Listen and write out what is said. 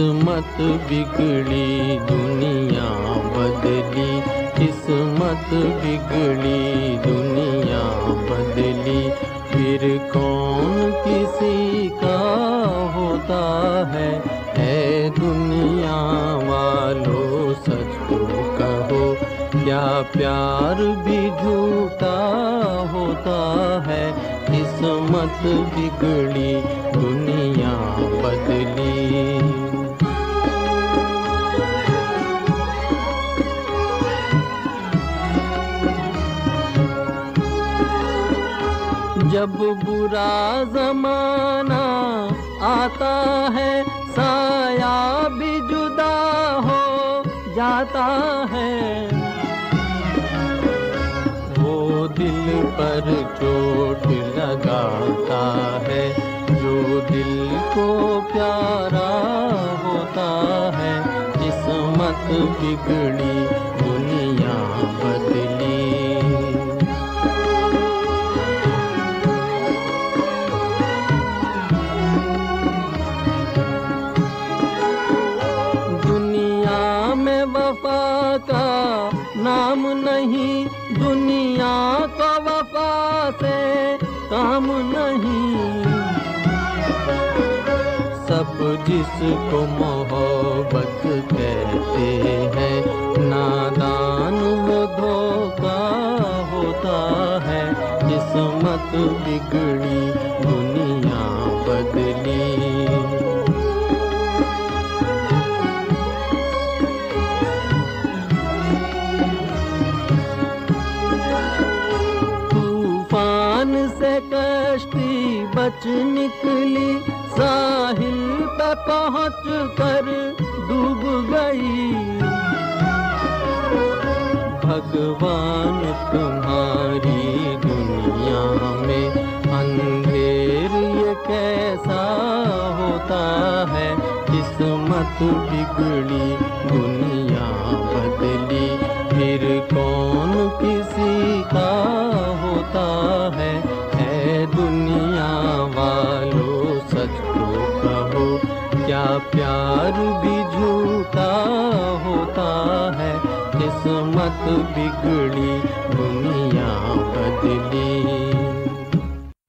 किस्मत बिगड़ी, दुनिया बदली। किस्मत बिगड़ी, दुनिया बदली। फिर कौन किसी का होता है? है दुनिया क्या प्यार भी झूठा होता है, किस्मत बिगड़ी, दुनिया बदली। जब बुरा जमाना आता है, साया भी जुदा हो जाता है। दिल पर चोट लगाता है, जो दिल को प्यारा होता है, किस्मत बिगड़ी दुनिया बदली। दुनिया में वफा का नाम नहीं दुनिया का वफा से काम नहीं। सब जिसको मोहब्बत कहते हैं, नादान वो धोखा होता है। किस्मत बिगड़ी दुनिया बदली। कश्ती बच निकली, साहिल पे पहुँच कर डूब गई। भगवान तुम्हारी दुनिया में अंधेर ये कैसा होता है? किस्मत बिगड़ी, दुनिया बदली। क्या प्यार भी झूठा होता है? किस्मत बिगड़ी दुनिया बदली।